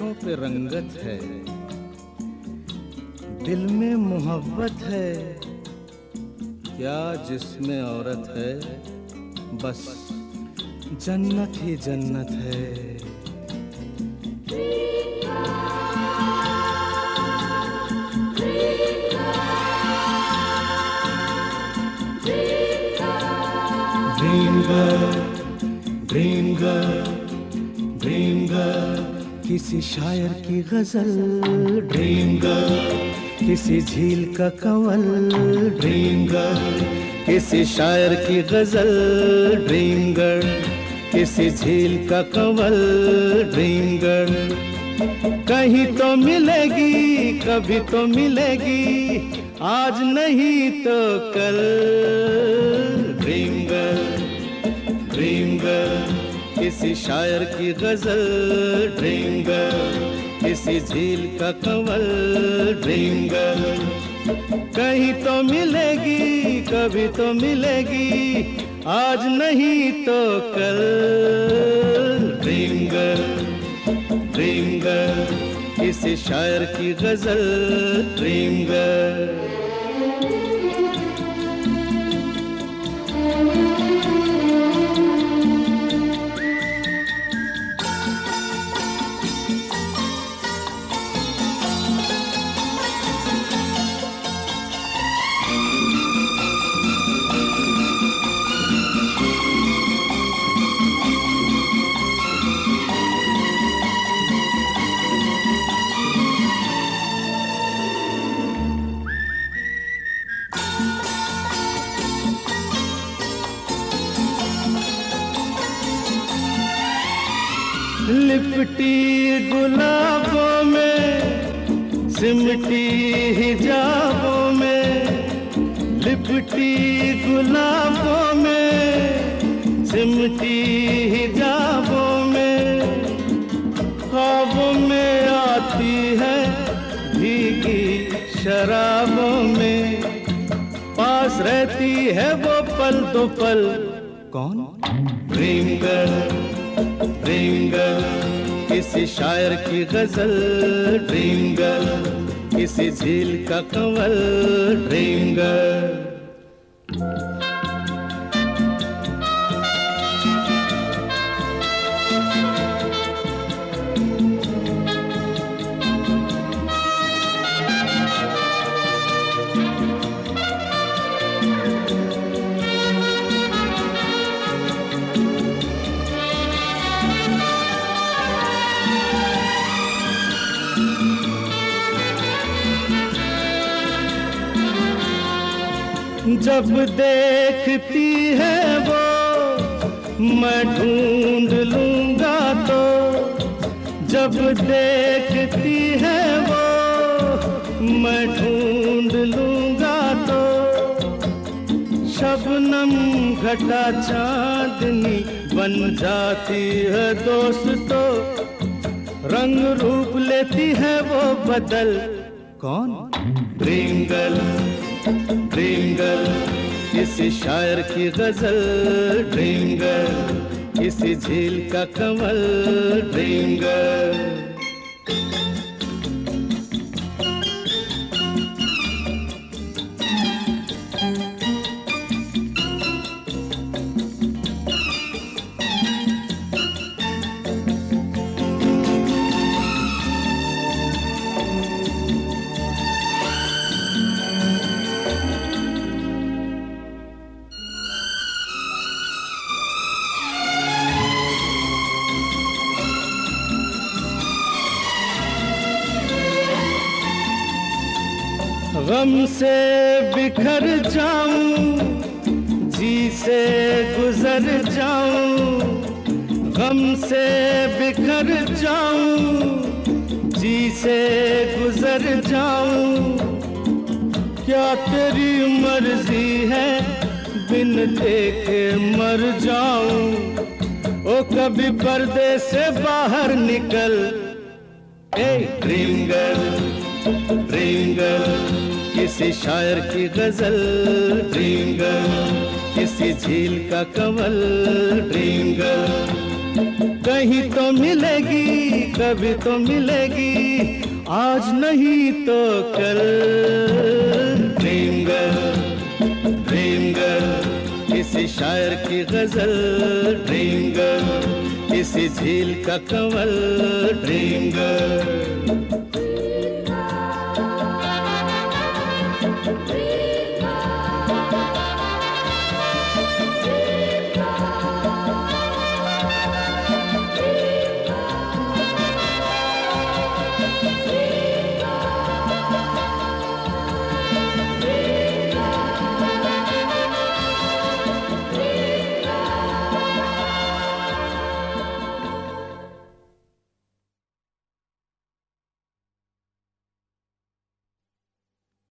होठों पे रंगत है, दिल में मोहब्बत है। क्या जिसमें औरत है, बस जन्नत ही जन्नत है। Dream girl dream girl dream girl किसी शायर की गज़ल ड्रीम गर्ल किसी झील का कंवल ड्रीम गर्ल किसी शायर की गज़ल ड्रीम गर्ल किसी झील का कंवल ड्रीम गर्ल कहीं तो मिलेगी, कभी तो मिलेगी, आज नहीं तो कल। ड्रीम गर्ल ड्रीम गर्ल किसी शायर की गज़ल ड्रीम गर्ल किसी झील का कंवल ड्रीम गर्ल कहीं तो मिलेगी, कभी तो मिलेगी, आज नहीं तो कल। ड्रीम गर्ल ड्रीम किसी शायर की गज़ल ड्रीम लिपटी गुलाबों में, सिमटी हिजाबों में, लिपटी गुलाबों में, सिमटी हिजाबों में। ख्वाबों में आती है भीगी शराबों में। पास रहती है वो पल दो पल। कौन? ड्रीम गर्ल ड्रीम गर्ल किसी शायर की गज़ल ड्रिंगल किसी झील का कंवल ड्रीम जब देखती है वो, मैं ढूंढ लूँगा तो। जब देखती है वो, मैं ढूंढ लूँगा तो। शबनम घटा चांदनी बन जाती है दोस्तों। रंग रूप लेती है वो बदल। कौन? ड्रिंगल ड्रीम गर्ल किसी शायर की गज़ल। ड्रिंगल किसी झील का कमल। ड्रिंगल से बिखर जाऊँ जी से गुजर जाऊँ गम से बिखर जाऊँ जी से गुजर जाऊँ। क्या तेरी मर्ज़ी है बिन देखे मर जाऊँ? ओ कभी पर्दे से बाहर निकल। ए ड्रीम गर्ल ड्रीम गर्ल किसी शायर की गज़ल ड्रीम किसी झील का कमल ड्रीम कहीं तो मिलेगी, कभी तो मिलेगी, आज नहीं तो कल। ड्रीम गर्ल किसी शायर की गज़ल ड्रीम किसी झील का कंवल ड्रीम